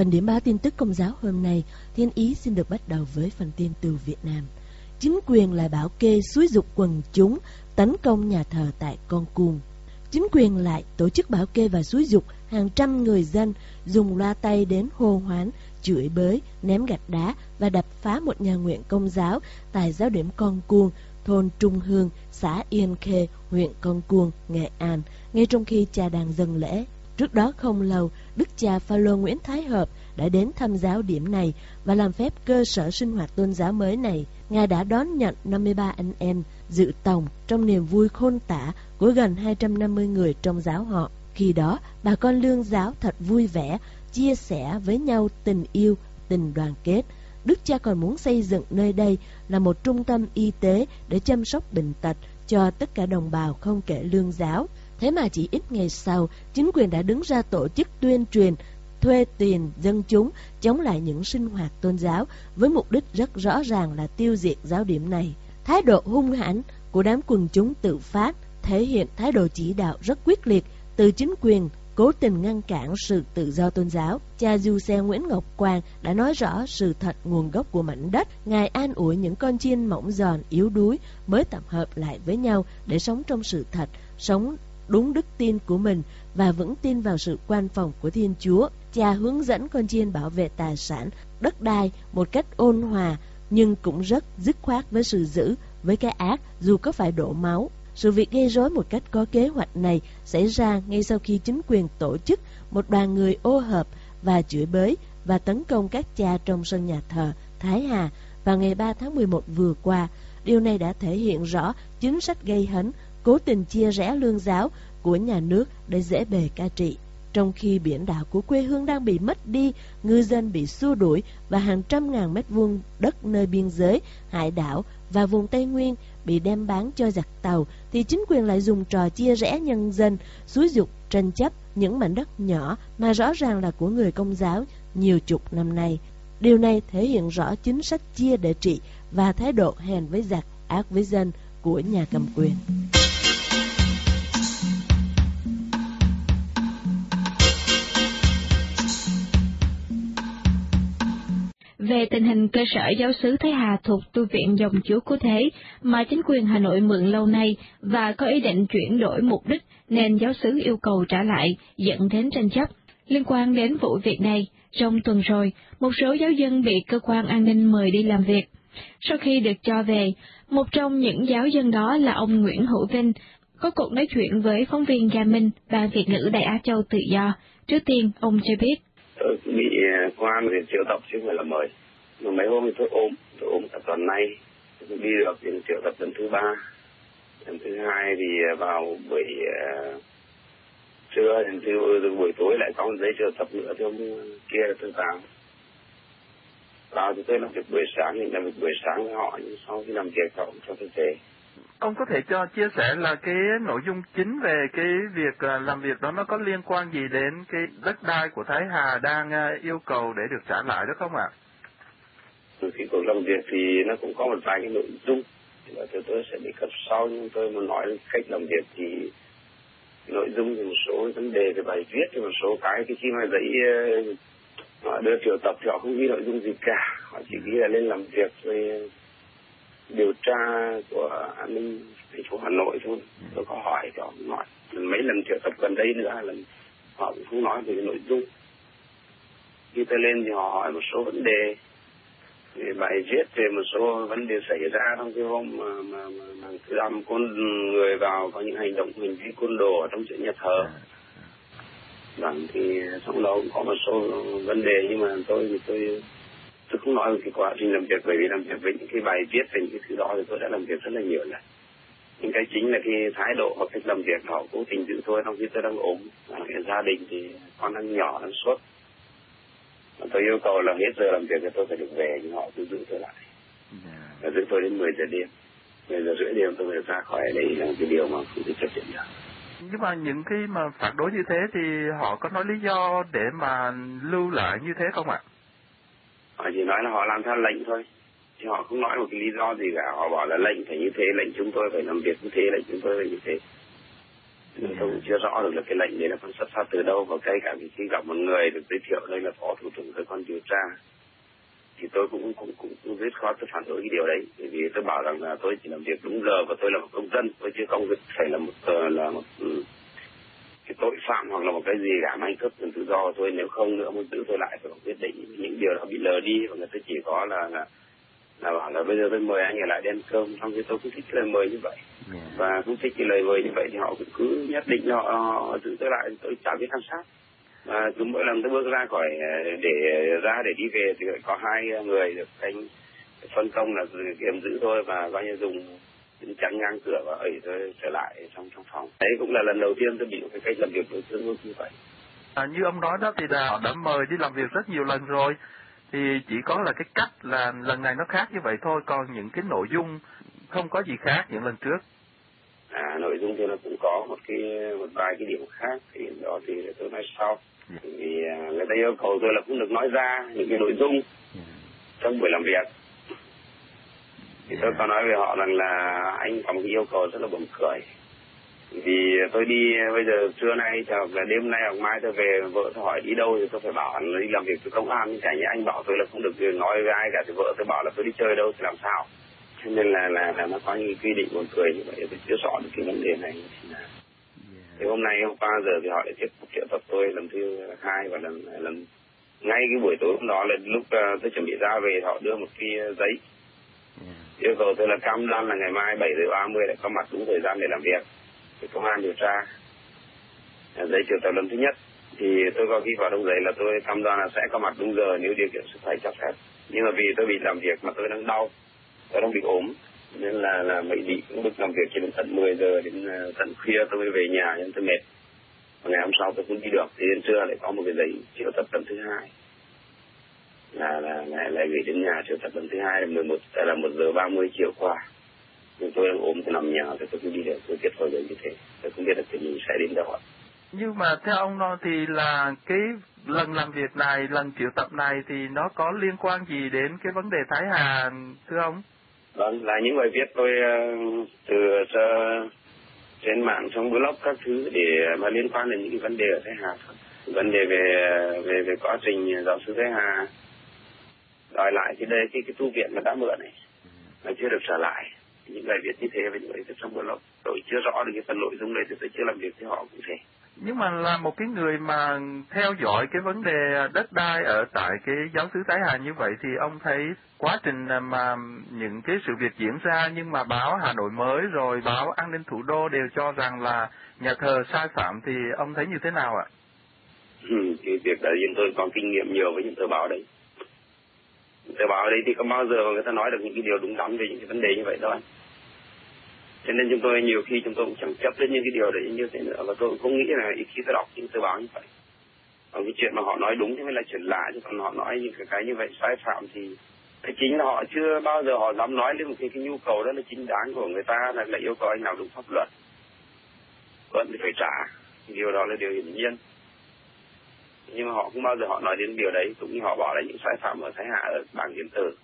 Phần điểm báo tin tức công giáo hôm nay, Thiên Ý xin được bắt đầu với phần tin từ Việt Nam. Chính quyền lại bảo kê xúi dục quần chúng tấn công nhà thờ tại Con Cuông. Chính quyền lại tổ chức bảo kê và xúi dục hàng trăm người dân dùng loa tay đến hô hoán, chửi bới, ném gạch đá và đập phá một nhà nguyện công giáo tại giáo điểm Con Cuông, thôn Trung Hương, xã Yên Khê, huyện Con Cuông, Nghệ An, ngay trong khi cha đang dâng lễ. Trước đó không lâu, Đức cha Phaolô Nguyễn Thái Hợp đã đến thăm giáo điểm này và làm phép cơ sở sinh hoạt tôn giáo mới này. Ngài đã đón nhận 53 anh em dự tòng trong niềm vui khôn tả của gần 250 người trong giáo họ. Khi đó, bà con lương giáo thật vui vẻ, chia sẻ với nhau tình yêu, tình đoàn kết. Đức cha còn muốn xây dựng nơi đây là một trung tâm y tế để chăm sóc bệnh tật cho tất cả đồng bào không kể lương giáo. Thế mà chỉ ít ngày sau, chính quyền đã đứng ra tổ chức tuyên truyền, thuê tiền dân chúng chống lại những sinh hoạt tôn giáo với mục đích rất rõ ràng là tiêu diệt giáo điểm này. Thái độ hung hãn của đám quần chúng tự phát thể hiện thái độ chỉ đạo rất quyết liệt từ chính quyền cố tình ngăn cản sự tự do tôn giáo. Cha du xe Nguyễn Ngọc Quang đã nói rõ sự thật nguồn gốc của mảnh đất. Ngài an ủi những con chiên mỏng giòn, yếu đuối mới tập hợp lại với nhau để sống trong sự thật, sống đúng đức tin của mình và vững tin vào sự quan phòng của Thiên Chúa. Cha hướng dẫn con chiên bảo vệ tài sản, đất đai một cách ôn hòa nhưng cũng rất dứt khoát với sự dữ, với cái ác dù có phải đổ máu. Sự việc gây rối một cách có kế hoạch này xảy ra ngay sau khi chính quyền tổ chức một đoàn người ô hợp và chửi bới và tấn công các cha trong sân nhà thờ Thái Hà vào ngày 3 tháng 11 vừa qua. Điều này đã thể hiện rõ chính sách gây hấn, cố tình chia rẽ lương giáo của nhà nước để dễ bề cai trị. Trong khi biển đảo của quê hương đang bị mất đi, ngư dân bị xua đuổi và hàng trăm ngàn mét vuông đất nơi biên giới, hải đảo và vùng Tây Nguyên bị đem bán cho giặc tàu, thì chính quyền lại dùng trò chia rẽ nhân dân, xúi dục tranh chấp những mảnh đất nhỏ mà rõ ràng là của người công giáo nhiều chục năm nay. Điều này thể hiện rõ chính sách chia để trị và thái độ hèn với giặc, ác với dân của nhà cầm quyền. Về tình hình cơ sở giáo sứ Thái Hà thuộc tu viện dòng Chúa Cứu Thế mà chính quyền Hà Nội mượn lâu nay và có ý định chuyển đổi mục đích nên giáo sứ yêu cầu trả lại dẫn đến tranh chấp. Liên quan đến vụ việc này, trong tuần rồi, một số giáo dân bị cơ quan an ninh mời đi làm việc. Sau khi được cho về, một trong những giáo dân đó là ông Nguyễn Hữu Vinh, có cuộc nói chuyện với phóng viên Gia Minh, Ban Việt ngữ Đại Á Châu Tự Do. Trước tiên, ông cho biết tôi bị ờ, quan công an triệu tập chứ không phải là mời. Mà mấy hôm thì tôi ôm, tôi ôm cả tuần nay. Tôi đi được thì triệu tập lần thứ ba. Lần thứ hai thì ờ, vào buổi uh, trưa lần thứ buổi tối lại có một giấy triệu tập nữa thì hôm kia là tôi vào. Vào thì tôi làm việc buổi sáng thì làm việc buổi sáng với họ nhưng sau khi làm việc họ cũng cho tôi về. Ông có thể cho chia sẻ là cái nội dung chính về cái việc à, làm việc đó nó có liên quan gì đến cái đất đai của Thái Hà đang à, yêu cầu để được trả lại đó không ạ? từ khi cuộc làm việc thì nó cũng có một vài cái nội dung và tôi tôi sẽ đề cập sau, nhưng tôi muốn nói cách làm việc thì nội dung thì một số vấn đề về bài viết, thì một số cái cái khi mà giấy à, họ đưa triệu tập thì họ không ghi nội dung gì cả họ chỉ ghi là lên làm việc với điều tra của an ninh thành phố Hà Nội thôi. Tôi có hỏi cũng nói mấy lần triệu tập gần đây nữa lần họ cũng không nói về cái nội dung. Khi tôi lên thì họ hỏi một số vấn đề về bài viết về một số vấn đề xảy ra trong cái hôm mà mà mà, mà năm con người vào có những hành động hành vi côn đồ ở trong chuyện nhà thờ. Vâng thì trong đó cũng có một số vấn đề nhưng mà tôi thì tôi tôi không nói về cái quá trình làm việc, bởi vì làm việc với những cái bài viết về những cái thứ đó thì tôi đã làm việc rất là nhiều lần. Nhưng cái chính là cái thái độ hoặc cách làm việc họ cố tình giữ tôi trong khi tôi đang ốm. Và gia đình thì con đang nhỏ, đang suốt. Tôi yêu cầu là hết giờ làm việc thì tôi phải được về, nhưng họ cứ giữ tôi lại. Và giữ tôi đến 10 giờ đêm. 10 giờ rưỡi đêm tôi phải ra khỏi đây, là cái điều mà không thể chấp nhận được. Nhưng mà những cái mà phản đối như thế thì họ có nói lý do để mà lưu lại như thế không ạ? Họ chỉ nói là họ làm theo lệnh thôi. Chứ họ không nói một cái lý do gì cả. Họ bảo là lệnh phải như thế, lệnh chúng tôi phải làm việc như thế, lệnh chúng tôi phải như thế. nên tôi cũng chưa rõ được là cái lệnh đấy là con xuất phát từ đâu và kể cả khi gặp một người được giới thiệu đây là phó thủ trưởng cơ quan điều tra thì tôi cũng cũng cũng, cũng rất khó tôi phản đối cái điều đấy bởi vì tôi bảo rằng là tôi chỉ làm việc đúng giờ và tôi là một công dân tôi chưa không phải là một là một ừ, tội phạm hoặc là một cái gì cả mang cấp quyền tự do tôi nếu không nữa muốn giữ tôi lại phải có quyết định những điều đó bị lờ đi. Và người ta chỉ có là là là bảo là bây giờ tôi mời anh ở lại đen cơm xong thì tôi cũng thích lời mời như vậy. Và cũng thích cái lời mời như vậy thì họ cũng cứ nhất định họ, họ giữ tôi lại tôi chả biết làm sao. Và cứ mỗi lần tôi bước ra khỏi để ra để đi về thì có hai người được anh phân công là kiểm giữ tôi và coi như dùng chắn ngang cửa và ấy tôi trở lại trong trong phòng. Đấy cũng là lần đầu tiên tôi bị một cái cách làm việc đối xử như vậy. À, như ông nói đó thì là họ đã mời đi làm việc rất nhiều lần rồi. Thì chỉ có là cái cách là lần này nó khác như vậy thôi còn những cái nội dung không có gì khác những lần trước. À nội dung thì nó cũng có một cái một vài cái điểm khác thì đó thì tôi nói sau. Vì à, người ta yêu cầu tôi là cũng được nói ra những cái nội dung trong buổi làm việc thì tôi có nói với họ rằng là anh có một yêu cầu rất là buồn cười. Vì tôi đi bây giờ trưa nay hoặc là đêm nay hoặc mai tôi về vợ tôi hỏi đi đâu thì tôi phải bảo anh đi làm việc với công an nhưng chả như anh bảo tôi là không được nói với ai cả thì vợ tôi bảo là tôi đi chơi đâu thì làm sao. Cho nên là là, là nó có những quy định buồn cười như vậy tôi chưa rõ được cái vấn đề này. Thì là thì hôm nay hôm qua giờ thì họ lại tiếp tục triệu tập tôi lần thứ hai và lần lần ngay cái buổi tối hôm đó là lúc uh, tôi chuẩn bị ra về họ đưa một cái giấy yêu cầu tôi là cam đoan là ngày mai 7 giờ 30 để có mặt đúng thời gian để làm việc. Thì công an điều tra. Giấy triệu tập lần thứ nhất. Thì tôi có ghi vào trong giấy là tôi cam đoan là sẽ có mặt đúng giờ nếu điều kiện sức khỏe cho phép. Nhưng mà vì tôi bị làm việc mà tôi đang đau, tôi đang bị ốm, nên là là bị bị cũng được làm việc chỉ đến tận 10 giờ, đến ờ, tận khuya tôi mới về nhà nên tôi mệt. Và ngày hôm sau tôi cũng đi được, thì đến trưa lại có một cái giấy triệu tập lần thứ hai là là lại lại gửi đến nhà triệu tập lần thứ hai là 11 là một giờ 30 chiều qua. Nhưng tôi đang ốm tôi nằm nhà thì tôi cứ đi được tôi kết hồi như thế. Tôi không biết là tình hình sẽ đến đâu ạ. Nhưng mà theo ông nói thì là cái lần làm việc này lần triệu tập này thì nó có liên quan gì đến cái vấn đề Thái Hà thưa ông? Vâng là những bài viết tôi uh, từ uh, trên mạng trong blog các thứ để mà liên quan đến những vấn đề ở Thái Hà vấn đề về về về quá trình giáo sư Thái Hà đòi lại cái đây cái cái tu viện mà đã mượn này mà chưa được trả lại những bài viết như thế và những viết trong blog tôi chưa rõ được cái phần nội dung này thì tôi chưa làm việc với họ cũng thế nhưng mà là một cái người mà theo dõi cái vấn đề đất đai ở tại cái giáo xứ Thái Hà như vậy thì ông thấy quá trình mà những cái sự việc diễn ra nhưng mà báo Hà Nội mới rồi báo An ninh thủ đô đều cho rằng là nhà thờ sai phạm thì ông thấy như thế nào ạ? Ừ, cái việc đấy chúng tôi có kinh nghiệm nhiều với những tờ báo đấy. Tờ báo đấy thì có bao giờ người ta nói được những cái điều đúng đắn về những cái vấn đề như vậy đâu anh. Cho nên chúng tôi nhiều khi chúng tôi cũng chẳng chấp đến những cái điều đấy như thế nữa. Và tôi cũng không nghĩ là ít khi tôi đọc những tờ báo như vậy. Còn cái chuyện mà họ nói đúng thì mới là chuyện lạ. Chứ còn họ nói những cái, cái như vậy sai phạm thì cái chính là họ chưa bao giờ họ dám nói lên một cái, cái nhu cầu đó là chính đáng của người ta là, là yêu cầu anh nào đúng pháp luật. Vẫn thì phải trả. Điều đó là điều hiển nhiên nhưng mà họ không bao giờ họ nói đến điều đấy cũng như họ bỏ lại những sai phạm ở thái hạ ở bảng điện tử.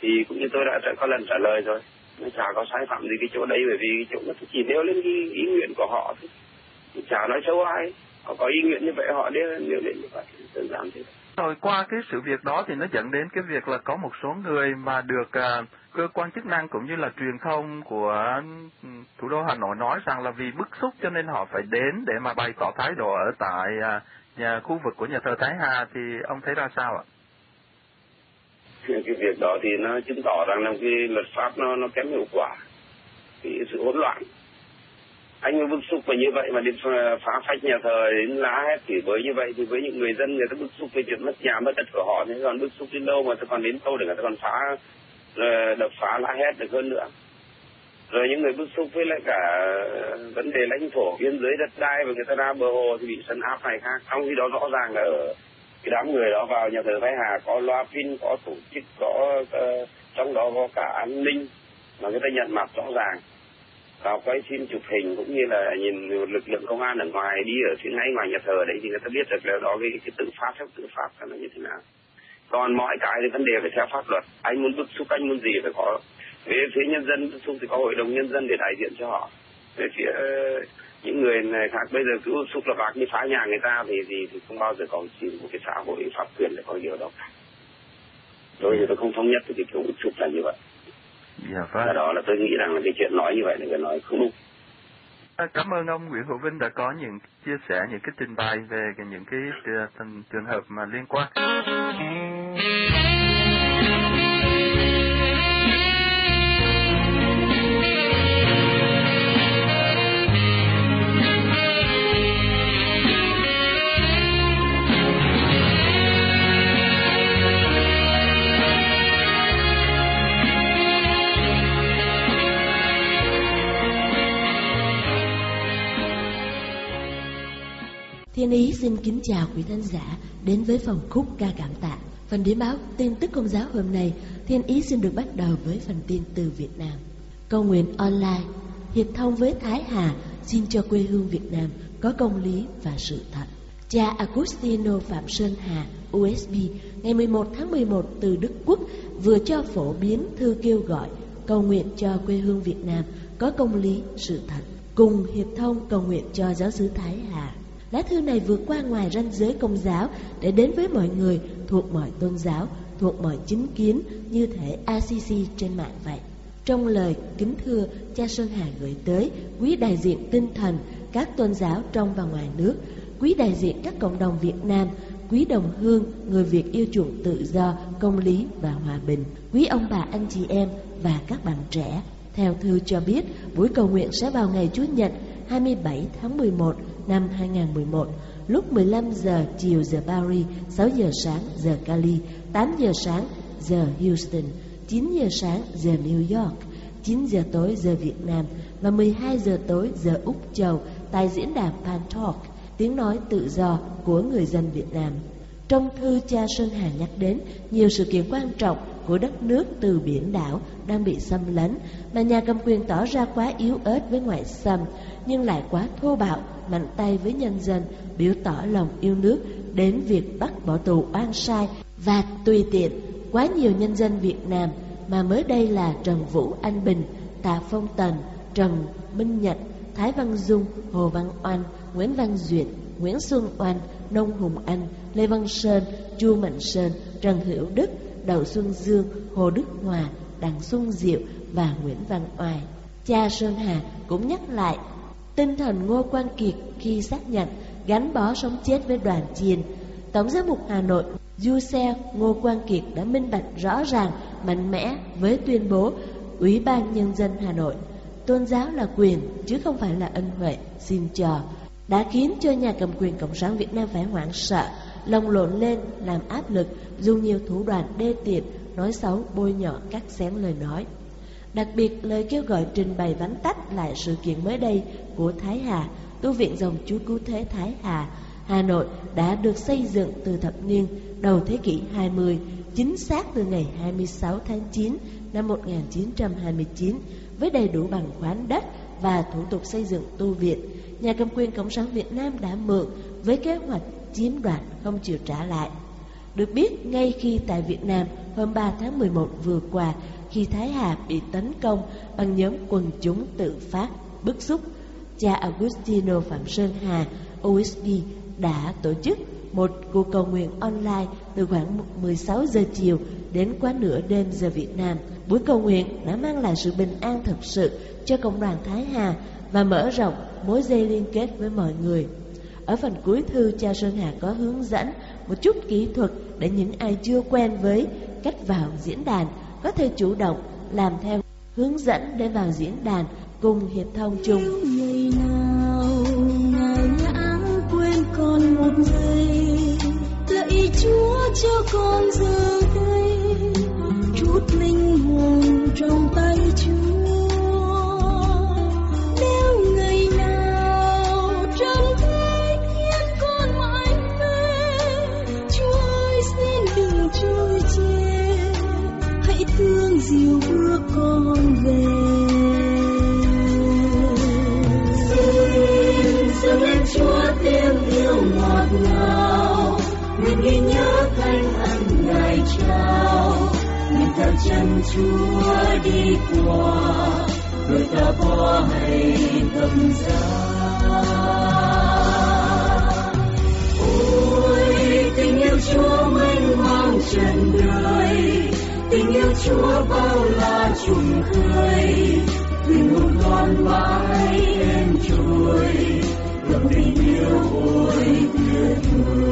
Thì cũng như tôi đã có lần trả lời rồi nó chả có sai phạm gì cái chỗ đấy bởi vì cái chỗ nó chỉ nêu lên cái ý nguyện của họ thôi. Chả nói xấu ai họ có ý nguyện như vậy họ nêu, nêu lên như vậy đơn giản thế. Rồi qua cái sự việc đó thì nó dẫn đến cái việc là có một số người mà được uh, cơ quan chức năng cũng như là truyền thông của ừ, thủ đô Hà Nội nói rằng là vì bức xúc cho nên họ phải đến để mà bày tỏ thái độ ở tại uh, nhà khu vực của nhà thờ Thái Hà thì ông thấy ra sao ạ? cái việc đó thì nó chứng tỏ rằng là cái luật pháp nó nó kém hiệu quả. Cái sự hỗn loạn. Anh mới bức xúc và như vậy mà đến phá phách nhà thờ đến lá hết, thì với như vậy thì với những người dân, người ta bức xúc về chuyện mất nhà, mất đất của họ, thì còn bức xúc đến đâu mà ta còn đến đâu để người ta còn phá ờ, đập phá lá hết được hơn nữa rồi những người bức xúc với lại cả ờ, vấn đề lãnh thổ biên giới đất đai và người ta ra bờ hồ thì bị sân áp này khác. Trong khi đó rõ ràng là ở cái đám người đó vào nhà thờ Thái Hà có loa pin có tổ chức có uh, trong đó có cả an ninh mà người ta nhận mặt rõ ràng. Vào quay phim chụp hình cũng như là nhìn lực lượng công an ở ngoài đi ở phía ngay ngoài nhà thờ đấy thì người ta biết được là đó cái, cái tự phát, theo tự phát là như thế nào. Còn mọi cái thì vấn đề phải theo pháp luật. Anh muốn bức xúc anh muốn gì phải có về phía nhân dân xúc thì có hội đồng nhân dân để đại diện cho họ. Về phía những người này khác bây giờ cứ xúc là bạc đi phá nhà người ta thì thì, thì không bao giờ còn chịu một cái xã hội pháp quyền để có điều đó cả. Tôi thì tôi không thống nhất thì cái kiểu xúc là như vậy. Dạ vâng. Và đó là tôi nghĩ rằng là cái chuyện nói như vậy là cái nói không đúng. À, Cảm ơn ông Nguyễn Hữu Vinh đã có những chia sẻ những cái trình bày về những cái ờ, tình- trường hợp mà liên quan. Ý xin kính chào quý khán giả đến với phòng khúc ca cảm tạ. Phần điểm báo tin tức công giáo hôm nay, Thiên Ý xin được bắt đầu với phần tin từ Việt Nam. Cầu nguyện online, hiệp thông với Thái Hà xin cho quê hương Việt Nam có công lý và sự thật. Cha Agustino Phạm Sơn Hà, USB, ngày 11 tháng 11 từ Đức Quốc vừa cho phổ biến thư kêu gọi cầu nguyện cho quê hương Việt Nam có công lý, sự thật. Cùng hiệp thông cầu nguyện cho giáo sứ Thái Hà. Lá thư này vượt qua ngoài ranh giới công giáo để đến với mọi người thuộc mọi tôn giáo, thuộc mọi chính kiến như thể ACC trên mạng vậy. Trong lời kính thưa, cha Sơn Hà gửi tới quý đại diện tinh thần các tôn giáo trong và ngoài nước, quý đại diện các cộng đồng Việt Nam, quý đồng hương, người Việt yêu chuộng tự do, công lý và hòa bình, quý ông bà anh chị em và các bạn trẻ. Theo thư cho biết, buổi cầu nguyện sẽ vào ngày Chủ nhật 27 tháng 11 năm 2011 lúc 15 giờ chiều giờ Paris, 6 giờ sáng giờ Cali, 8 giờ sáng giờ Houston, 9 giờ sáng giờ New York, 9 giờ tối giờ Việt Nam và 12 giờ tối giờ Úc Châu tại diễn đàn Pan Talk, tiếng nói tự do của người dân Việt Nam. Trong thư cha Sơn Hà nhắc đến nhiều sự kiện quan trọng của đất nước từ biển đảo đang bị xâm lấn mà nhà cầm quyền tỏ ra quá yếu ớt với ngoại xâm nhưng lại quá thô bạo, mạnh tay với nhân dân, biểu tỏ lòng yêu nước đến việc bắt bỏ tù oan sai và tùy tiện quá nhiều nhân dân Việt Nam mà mới đây là Trần Vũ Anh Bình, Tạ Phong Tần, Trần Minh Nhật, Thái Văn Dung, Hồ Văn Oanh, Nguyễn Văn Duyệt, Nguyễn Xuân Oanh, Nông Hùng Anh, Lê Văn Sơn, Chu Mạnh Sơn, Trần Hữu Đức, Đậu Xuân Dương, Hồ Đức Hòa, Đặng Xuân Diệu và Nguyễn Văn Oai. Cha Sơn Hà cũng nhắc lại tinh thần Ngô Quang Kiệt khi xác nhận gắn bó sống chết với đoàn chiền. Tổng giám mục Hà Nội Du Xe Ngô Quang Kiệt đã minh bạch rõ ràng, mạnh mẽ với tuyên bố Ủy ban Nhân dân Hà Nội tôn giáo là quyền chứ không phải là ân huệ xin chờ đã khiến cho nhà cầm quyền cộng sản Việt Nam phải hoảng sợ lồng lộn lên, làm áp lực, dùng nhiều thủ đoạn đê tiện, nói xấu, bôi nhọ cắt xén lời nói đặc biệt, lời kêu gọi trình bày vắn tắt lại sự kiện mới đây của Thái Hà, tu viện dòng Chú cứu thế Thái Hà Hà Nội đã được xây dựng từ thập niên đầu thế kỷ 20 chính xác từ ngày 26 tháng 9 năm 1929 với đầy đủ bằng khoán đất và thủ tục xây dựng tu viện. Nhà cầm quyền Cộng sản Việt Nam đã mượn với kế hoạch chiếm đoạt không chịu trả lại. Được biết, ngay khi tại Việt Nam hôm 3 tháng 11 vừa qua, khi Thái Hà bị tấn công bằng nhóm quần chúng tự phát, bức xúc, cha Agustino Phạm Sơn Hà, USD đã tổ chức một cuộc cầu nguyện online từ khoảng 16 giờ chiều đến quá nửa đêm giờ Việt Nam. Buổi cầu nguyện đã mang lại sự bình an thực sự cho cộng đoàn Thái Hà và mở rộng mối dây liên kết với mọi người. Ở phần cuối thư, cha Sơn Hà có hướng dẫn một chút kỹ thuật để những ai chưa quen với cách vào diễn đàn có thể chủ động làm theo hướng dẫn để vào diễn đàn cùng hiệp thông chung. Ngày nào ngài lãng quên con một giây, lạy Chúa cho con giờ đây chút linh hồn trong tay Chúa. Ngọt nguyện ghi nhớ thanh ân Ngài trao, nguyện theo chân Chúa đi qua, đôi ta có hay tâm giá. Ôi tình yêu Chúa mênh mang trần đời, tình yêu Chúa bao la trùng khơi, thuyền một con mãi em trôi, tình yêu ôi tuyệt vời.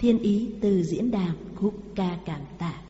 thiên ý từ diễn đàn khúc ca cảm tạ.